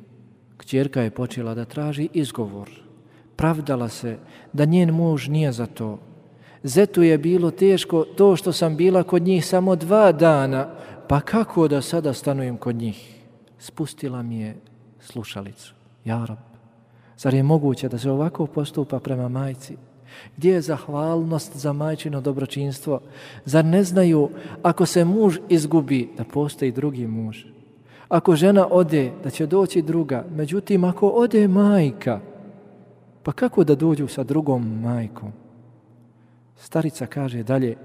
Kćerka je počela da traži izgovor. Pravdala se da njen muž nije za to. Zetu je bilo teško to što sam bila kod njih samo dva dana, pa kako da sada stanujem kod njih? Spustila mi je slušalicu. Jarab, zar je moguće da se ovako postupa prema majci? Gdje je zahvalnost za majčino dobročinstvo? Zar ne znaju ako se muž izgubi da postoji drugi muž? Ako žena ode, da će doći druga. Međutim, ako ode majka, pa kako da dođu sa drugom majkom? Starica kaže dalje,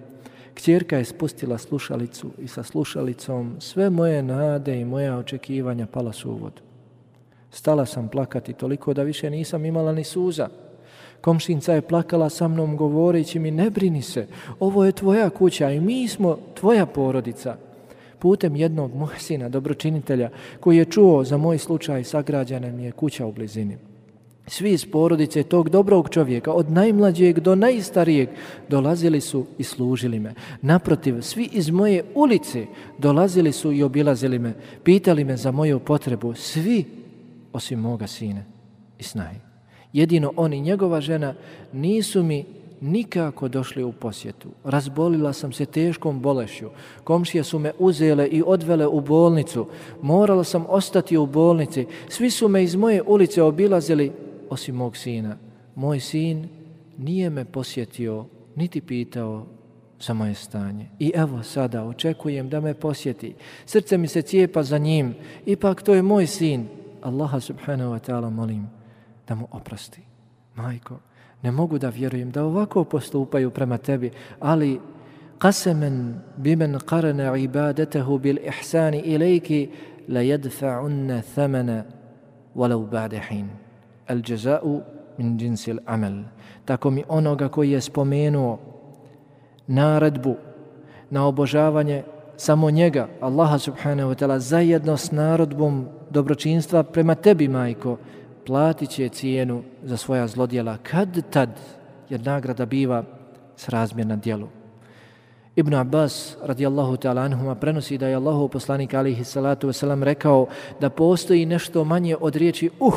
kćerka je spustila slušalicu i sa slušalicom sve moje nade i moja očekivanja pala su u vodu. Stala sam plakati toliko da više nisam imala ni suza. Komšinca je plakala sa mnom govoreći mi ne brini se, ovo je tvoja kuća i mi smo tvoja porodica. Putem jednog mojeg sina, dobročinitelja, koji je čuo za moj slučaj sagrađana mi je kuća u blizini. Svi iz porodice tog dobrog čovjeka, od najmlađeg do najstarijeg, dolazili su i služili me. Naprotiv, svi iz moje ulice dolazili su i obilazili me, pitali me za moju potrebu, svi osim moga sine i snaji. Jedino on i njegova žena nisu mi nikako došli u posjetu. Razbolila sam se teškom bolešću. Komšije su me uzele i odvele u bolnicu. Morala sam ostati u bolnici. Svi su me iz moje ulice obilazili, osim mog sina. Moj sin nije me posjetio, niti pitao za moje stanje. I evo sada očekujem da me posjeti. Srce mi se cijepa za njim. Ipak to je moj sin. Allaha subhanahu wa ta'ala molim da mu oprosti. Majko, ne mogu da vjerujem da ovako postupaju prema tebi, ali qasaman biman qarana ibadatahu bil ihsani ilayki la yadfa'unna thamana walau ba'da hin. Al jaza'u min jinsi al amal. Tako mi onoga koji je spomenuo naredbu na obožavanje samo njega, Allaha subhanahu wa ta'ala, zajedno s narodbom dobročinstva prema tebi, majko, platit će cijenu za svoja zlodjela kad tad, jer nagrada biva srazmjerna djelu. Ibn Abbas radijallahu ta'ala anhuma prenosi da je Allahu poslanik alihi salatu wasalam rekao da postoji nešto manje od riječi uh,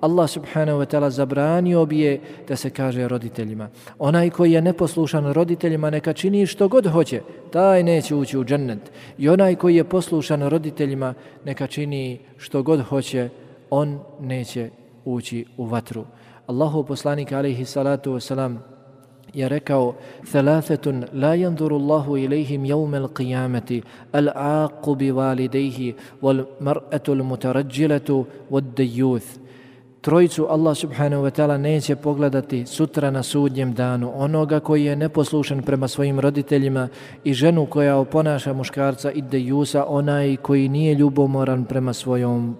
Allah subhanahu wa ta'ala zabranio bi je da se kaže roditeljima. Onaj koji je neposlušan roditeljima neka čini što god hoće, taj neće ući u džennet. I onaj koji je poslušan roditeljima neka čini što god hoće, on neće ući u vatru. Allahu poslanik alaihi salatu wasalam je rekao Thalathetun la janduru Allahu ilaihim jevme l'qiyamati al-aqu bi validejhi wal mar'atu l-mutarajjilatu wad dejuth. Trojicu Allah subhanahu wa ta'ala neće pogledati sutra na sudnjem danu onoga koji je neposlušan prema svojim roditeljima i ženu koja oponaša muškarca i dejusa onaj koji nije ljubomoran prema svojom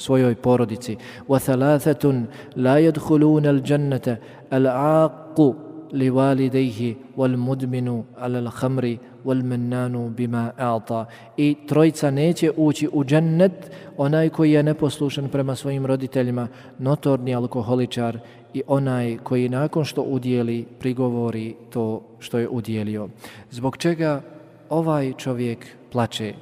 svojoj porodici. Wa thalathatun la yadkhuluna al-jannata al-aqu li walidayhi wal mudminu ala al-khamri wal mannanu bima a'ta. I trojica neće ući u džennet onaj koji je neposlušan prema svojim roditeljima, notorni alkoholičar i onaj koji nakon što udjeli prigovori to što je udjelio. Zbog čega ovaj čovjek plače?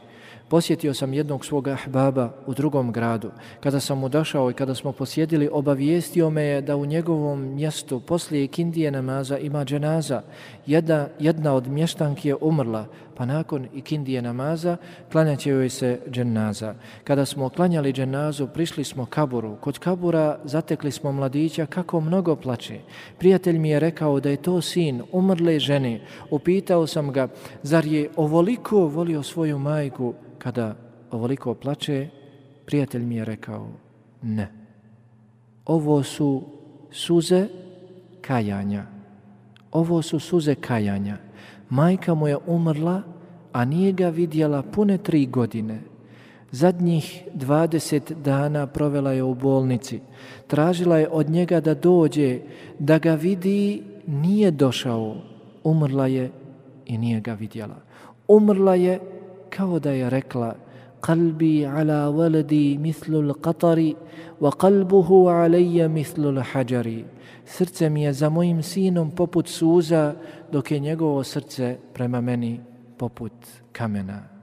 Posjetio sam jednog svog ahbaba u drugom gradu. Kada sam mu došao i kada smo posjedili, obavijestio me je da u njegovom mjestu poslije ikindije namaza ima dženaza. Jedna, jedna od mještanki je umrla, pa nakon ikindije namaza klanjaće joj se dženaza. Kada smo klanjali dženazu, prišli smo kaburu. Kod kabura zatekli smo mladića kako mnogo plače. Prijatelj mi je rekao da je to sin umrle žene. Upitao sam ga, zar je ovoliko volio svoju majku kada ovoliko plače, prijatelj mi je rekao, ne. Ovo su suze kajanja. Ovo su suze kajanja. Majka mu je umrla, a nije ga vidjela pune tri godine. Zadnjih 20 dana provela je u bolnici. Tražila je od njega da dođe, da ga vidi, nije došao. Umrla je i nije ga vidjela. Umrla je kao da je rekla Kalbi ala waladi mithlu al-qatari wa qalbuhu alayya mithlu hajari." Srce mi je za mojim sinom poput suza dok je njegovo srce prema meni poput kamena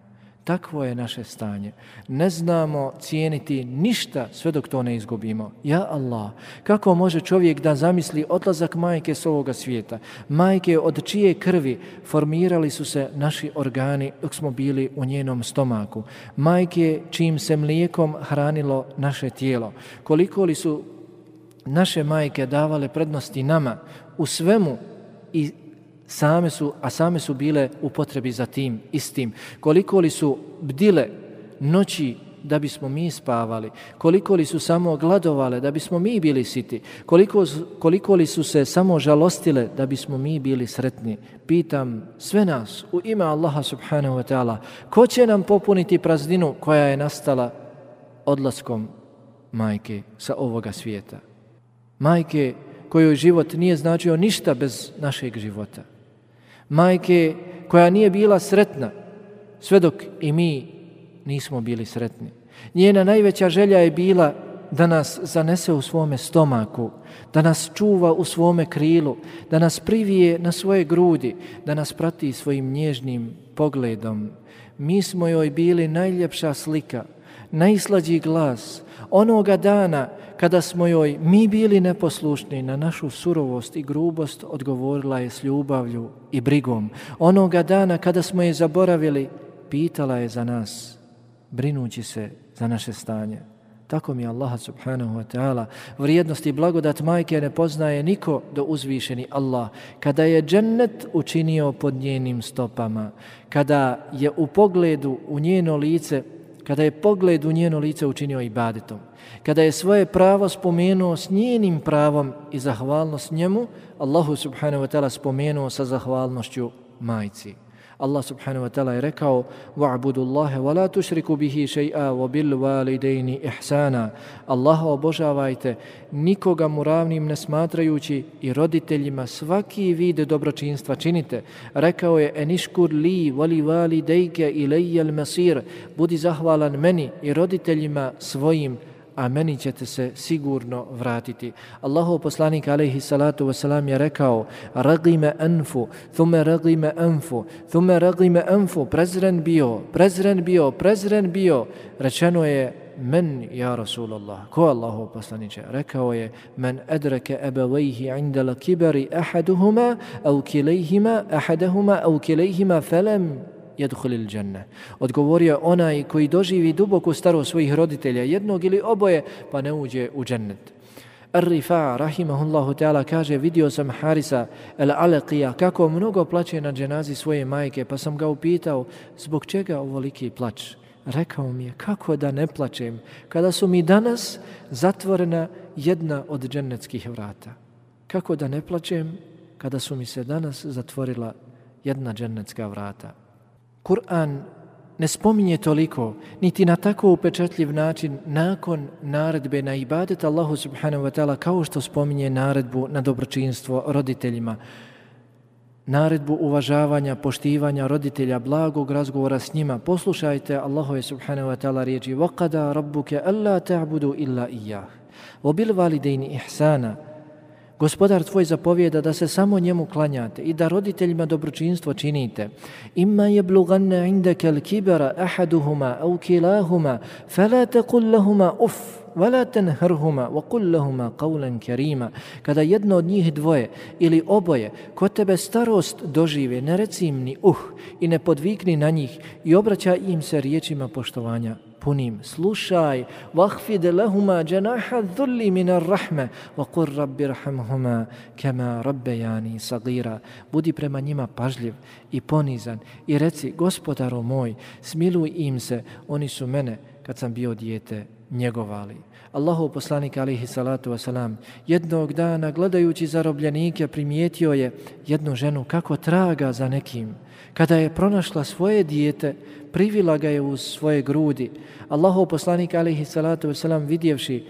Takvo je naše stanje. Ne znamo cijeniti ništa sve dok to ne izgubimo. Ja Allah, kako može čovjek da zamisli odlazak majke s ovoga svijeta? Majke od čije krvi formirali su se naši organi dok smo bili u njenom stomaku. Majke čim se mlijekom hranilo naše tijelo. Koliko li su naše majke davale prednosti nama u svemu i same su, a same su bile u potrebi za tim istim. Koliko li su bdile noći da bismo mi spavali, koliko li su samo gladovale da bismo mi bili siti, koliko, koliko li su se samo žalostile da bismo mi bili sretni. Pitam sve nas u ime Allaha subhanahu wa ta'ala, ko će nam popuniti prazdinu koja je nastala odlaskom majke sa ovoga svijeta? Majke kojoj život nije značio ništa bez našeg života majke koja nije bila sretna sve dok i mi nismo bili sretni. Njena najveća želja je bila da nas zanese u svome stomaku, da nas čuva u svome krilu, da nas privije na svoje grudi, da nas prati svojim nježnim pogledom. Mi smo joj bili najljepša slika, najslađi glas, onoga dana kada smo joj mi bili neposlušni na našu surovost i grubost, odgovorila je s ljubavlju i brigom. Onoga dana kada smo je zaboravili, pitala je za nas, brinući se za naše stanje. Tako mi Allah subhanahu wa ta'ala vrijednost i blagodat majke ne poznaje niko do uzvišeni Allah. Kada je džennet učinio pod njenim stopama, kada je u pogledu u njeno lice kada je pogled u njeno lice učinio ibadetom, kada je svoje pravo spomenuo s njenim pravom i zahvalnost njemu, Allahu subhanahu wa ta'ala spomenuo sa zahvalnošću majci. Allah subhanahu wa ta'ala je rekao وَعْبُدُ اللَّهَ وَلَا تُشْرِكُ بِهِ شَيْئًا وَبِالْوَالِدَيْنِ إِحْسَانًا Allah obožavajte nikoga mu ravnim ne smatrajući i roditeljima svaki vid dobročinstva činite. Rekao je eniškur li vali vali dejke ilajjel masir budi zahvalan meni i roditeljima svojim a meni ćete se sigurno vratiti. Allahov poslanik alejhi salatu ve selam je rekao: "Ragime anfu, thumma ragime anfu, thumma ragime anfu." Prezren bio, prezren bio, prezren bio. Rečeno je men ja Rasulullah, ko Allahov poslaniče? Rekao je, men edreke ebevejhi inda la kibari ahaduhuma, au kilejhima, ahadahuma, au kilejhima, felem jedhulil dženne. Odgovorio onaj koji doživi duboku staro svojih roditelja, jednog ili oboje, pa ne uđe u džennet. Ar-Rifa, rahimahullahu ta'ala, kaže, vidio sam Harisa el-Alaqija kako mnogo plaće na dženazi svoje majke, pa sam ga upitao, zbog čega ovoliki plać. Rekao mi je, kako da ne plaćem kada su mi danas zatvorena jedna od džennetskih vrata? Kako da ne plaćem kada su mi se danas zatvorila jedna džennetska vrata? Kur'an ne spominje toliko, niti na tako upečatljiv način nakon naredbe na ibadet Allahu subhanahu wa ta'ala kao što spominje naredbu na dobročinstvo roditeljima. Naredbu uvažavanja, poštivanja roditelja, blagog razgovora s njima. Poslušajte Allahu subhanahu wa ta'ala riječi وَقَدَا رَبُّكَ أَلَّا تَعْبُدُوا إِلَّا إِيَّهِ وَبِلْوَالِدَيْنِ إِحْسَانًا Gospodar tvoj zapovjeda da se samo njemu klanjate i da roditeljima dobročinstvo činite. Imma je bluganne indeke al kibara ahaduhuma au kilahuma, fela te kullahuma uff, vala tenhrhuma, wa kullahuma qawlan kerima. Kada jedno od njih dvoje ili oboje ko tebe starost dožive, ne reci im ni uh i ne podvikni na njih i obraća im se riječima poštovanja punim. Slušaj, vahfid lahuma janaha dhulli min ar-rahme, wa qur rabbi rahamhuma kama rabbejani sagira. Budi prema njima pažljiv i ponizan i reci, gospodaru moj, smiluj im se, oni su mene, kad sam bio dijete, njegovali. Allahov poslanik alihi salatu wasalam jednog dana gledajući zarobljenike primijetio je jednu ženu kako traga za nekim. Kada je pronašla svoje dijete, privila ga je uz svoje grudi. Allahov poslanik alihi salatu wasalam vidjevši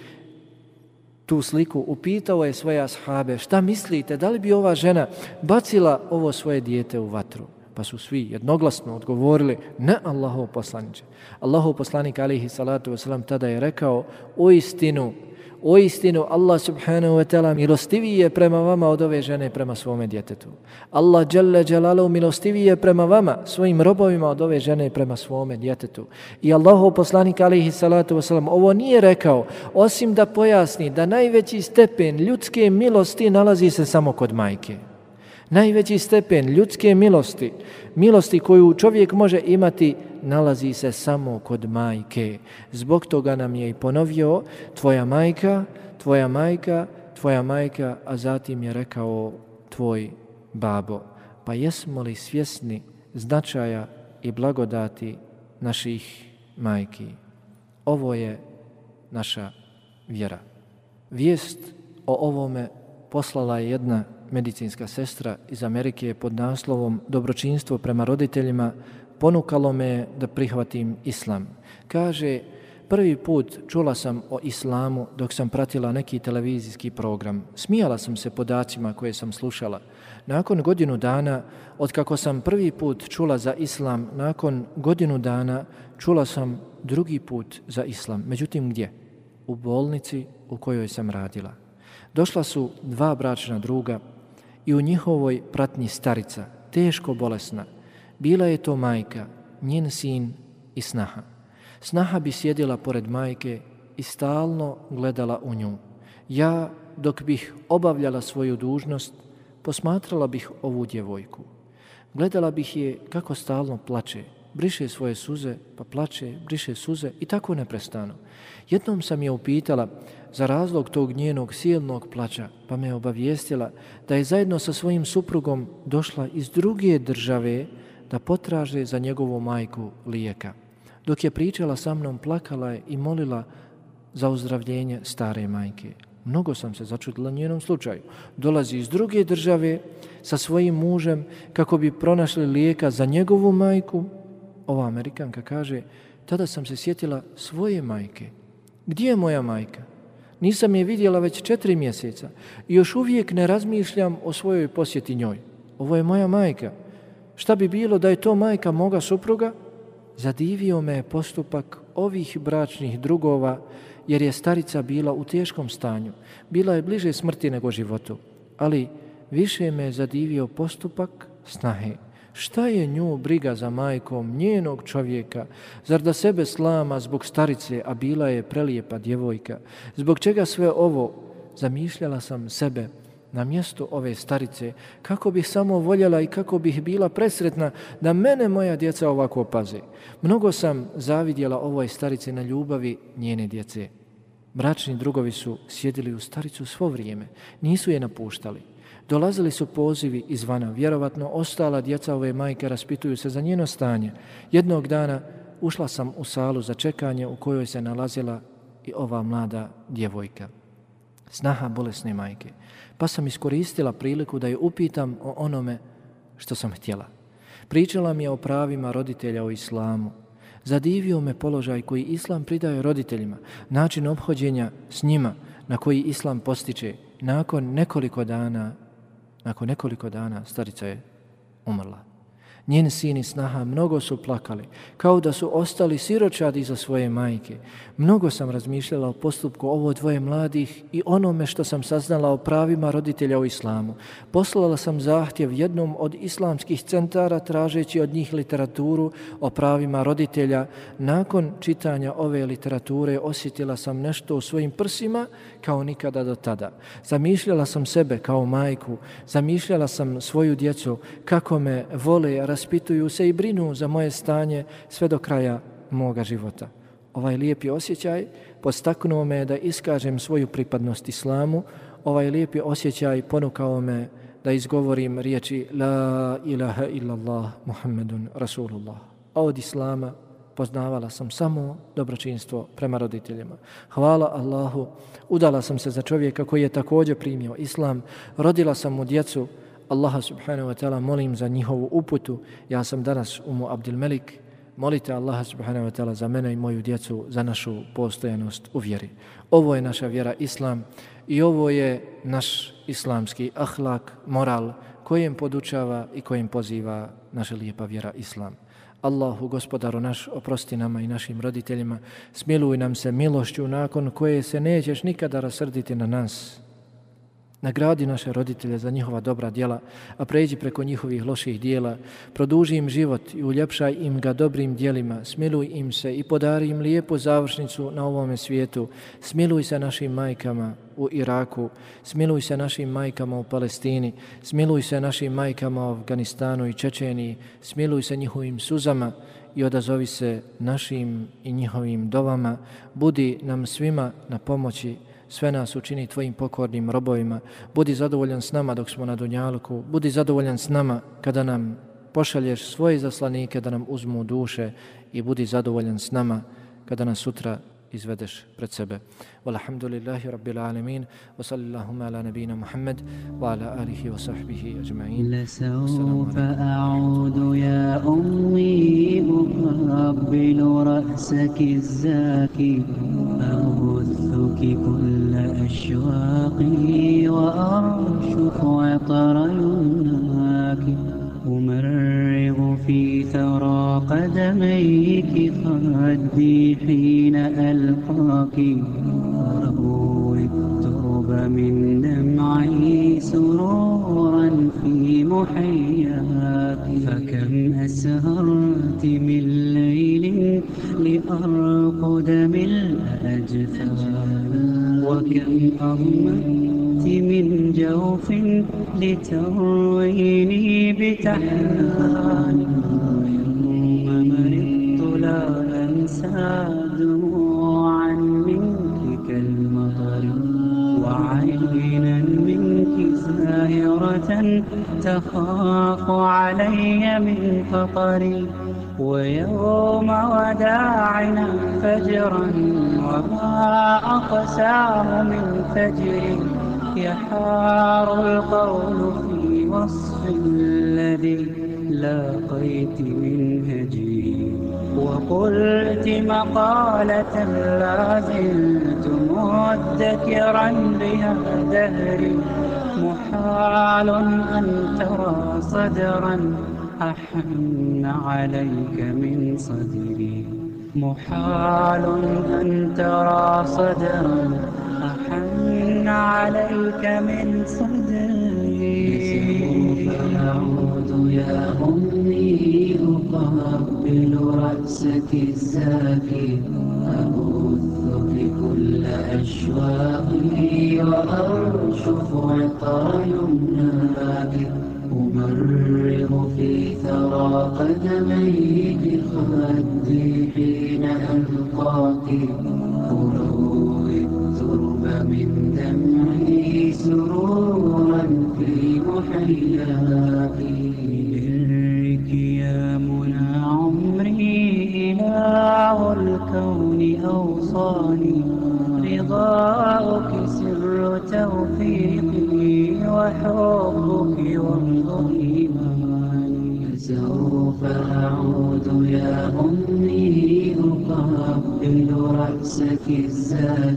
tu sliku, upitao je svoje ashabe, šta mislite, da li bi ova žena bacila ovo svoje dijete u vatru? Pa su svi jednoglasno odgovorili, ne Allahov poslaniče. Allahov poslanik alihi salatu wasalam tada je rekao, o istinu, O istinu, Allah subhanahu wa ta'ala milostiviji je prema vama od ove žene prema svome djetetu. Allah jalla jalalu milostiviji je prema vama, svojim robovima od ove žene prema svome djetetu. I Allahov poslanik alihi salatu wasalam ovo nije rekao, osim da pojasni da najveći stepen ljudske milosti nalazi se samo kod majke. Najveći stepen ljudske milosti, milosti koju čovjek može imati, nalazi se samo kod majke. Zbog toga nam je i ponovio tvoja majka, tvoja majka, tvoja majka, a zatim je rekao tvoj babo. Pa jesmo li svjesni značaja i blagodati naših majki? Ovo je naša vjera. Vijest o ovome poslala je jedna medicinska sestra iz Amerike pod naslovom Dobročinstvo prema roditeljima ponukalo me da prihvatim islam. Kaže, prvi put čula sam o islamu dok sam pratila neki televizijski program. Smijala sam se podacima koje sam slušala. Nakon godinu dana, od kako sam prvi put čula za islam, nakon godinu dana čula sam drugi put za islam. Međutim, gdje? U bolnici u kojoj sam radila. Došla su dva bračna druga i u njihovoj pratnji starica, teško bolesna, Bila je to majka, njen sin i snaha. Snaha bi sjedila pored majke i stalno gledala u nju. Ja, dok bih obavljala svoju dužnost, posmatrala bih ovu djevojku. Gledala bih je kako stalno plače, briše svoje suze, pa plače, briše suze i tako neprestano. Jednom sam je upitala za razlog tog njenog silnog plaća, pa me obavijestila da je zajedno sa svojim suprugom došla iz druge države, da potraže za njegovu majku lijeka. Dok je pričala sa mnom, plakala je i molila za uzdravljenje stare majke. Mnogo sam se začudila njenom slučaju. Dolazi iz druge države sa svojim mužem kako bi pronašli lijeka za njegovu majku. Ova Amerikanka kaže, tada sam se sjetila svoje majke. Gdje je moja majka? Nisam je vidjela već četiri mjeseca i još uvijek ne razmišljam o svojoj posjeti njoj. Ovo je moja majka. Šta bi bilo da je to majka moga supruga? Zadivio me postupak ovih bračnih drugova, jer je starica bila u teškom stanju. Bila je bliže smrti nego životu. Ali više me zadivio postupak snahe. Šta je nju briga za majkom njenog čovjeka? Zar da sebe slama zbog starice, a bila je prelijepa djevojka? Zbog čega sve ovo? Zamišljala sam sebe na mjestu ove starice, kako bih samo voljela i kako bih bila presretna da mene moja djeca ovako paze. Mnogo sam zavidjela ovoj starici na ljubavi njene djece. Bračni drugovi su sjedili u staricu svo vrijeme, nisu je napuštali. Dolazili su pozivi izvana, vjerovatno ostala djeca ove majke raspituju se za njeno stanje. Jednog dana ušla sam u salu za čekanje u kojoj se nalazila i ova mlada djevojka snaha bolesne majke. Pa sam iskoristila priliku da je upitam o onome što sam htjela. Pričala mi je o pravima roditelja u islamu. Zadivio me položaj koji islam pridaje roditeljima, način obhođenja s njima na koji islam postiče. Nakon nekoliko dana, nakon nekoliko dana starica je umrla. Njen sin i snaha mnogo su plakali, kao da su ostali siročadi za svoje majke. Mnogo sam razmišljala o postupku ovo dvoje mladih i onome što sam saznala o pravima roditelja u islamu. Poslala sam zahtjev jednom od islamskih centara tražeći od njih literaturu o pravima roditelja. Nakon čitanja ove literature osjetila sam nešto u svojim prsima kao nikada do tada. Zamišljala sam sebe kao majku, zamišljala sam svoju djecu kako me vole, raspituju se i brinu za moje stanje sve do kraja moga života. Ovaj lijepi osjećaj postaknuo me da iskažem svoju pripadnost islamu, ovaj lijepi osjećaj ponukao me da izgovorim riječi La ilaha illallah Muhammedun Rasulullah. A od islama poznavala sam samo dobročinstvo prema roditeljima. Hvala Allahu, udala sam se za čovjeka koji je također primio islam, rodila sam mu djecu, Allaha subhanahu wa ta'ala molim za njihovu uputu. Ja sam danas umu Abdul Melik. Molite Allaha subhanahu wa ta'ala za mene i moju djecu za našu postojanost u vjeri. Ovo je naša vjera Islam i ovo je naš islamski ahlak, moral kojem podučava i kojem poziva naša lijepa vjera Islam. Allahu, gospodaru naš, oprosti nama i našim roditeljima, smiluj nam se milošću nakon koje se nećeš nikada rasrditi na nas. Nagradi naše roditelje za njihova dobra djela, a pređi preko njihovih loših dijela, produži im život i uljepšaj im ga dobrim dijelima, smiluj im se i podari im lijepu završnicu na ovome svijetu, smiluj se našim majkama u Iraku, smiluj se našim majkama u Palestini, smiluj se našim majkama u Afganistanu i Čečeniji, smiluj se njihovim suzama i odazovi se našim i njihovim dovama, budi nam svima na pomoći, sve nas učini tvojim pokornim robovima, budi zadovoljan s nama dok smo na Dunjalku, budi zadovoljan s nama kada nam pošalješ svoje zaslanike da nam uzmu duše i budi zadovoljan s nama kada nas sutra izvedeš pred sebe. Walhamdulillahi rabbil alamin wa sallallahu ala nabina Muhammad wa ala alihi wa sahbihi ajma'in. لسوف أعود يا أمي أقبل رأسك الزاكي أبثك كل أشواقي وأرشف عطر يمناك أمرغ في ثرى قدميك خدي حين ألقاك. الترب من دمعي سرورا في محياك. فكم أسهرت من ليل لأرقد ملء أجفاك وكم أغمت من جوف لترويني بتحنان يوم مرضت لا أنسى دموعا منك كالمطر وعينا منك زاهرة تخاف علي من خطري ويوم وداعنا فجرا وما أقساه من فجر. يحار القول في وصف الذي لاقيت من هجري وقلت مقالة لا زلت مدكرا بها دهري محال أن ترى صدرا أحن عليك من صدري. محال أن ترى صدرا أحن عليك من صدري. يا أمي أقبل رأسك الزاكي أبث بكل أشواقي وأرشف عطر يمناك أمرغ في ثرى قدميك خدي حين ألقاك أروي الترب من دمعي سرورا في محياك أوصاني رضاؤك سر توفيقي وحبك إيماني سوف أعود يا أمي أقبل رأسك الزاكي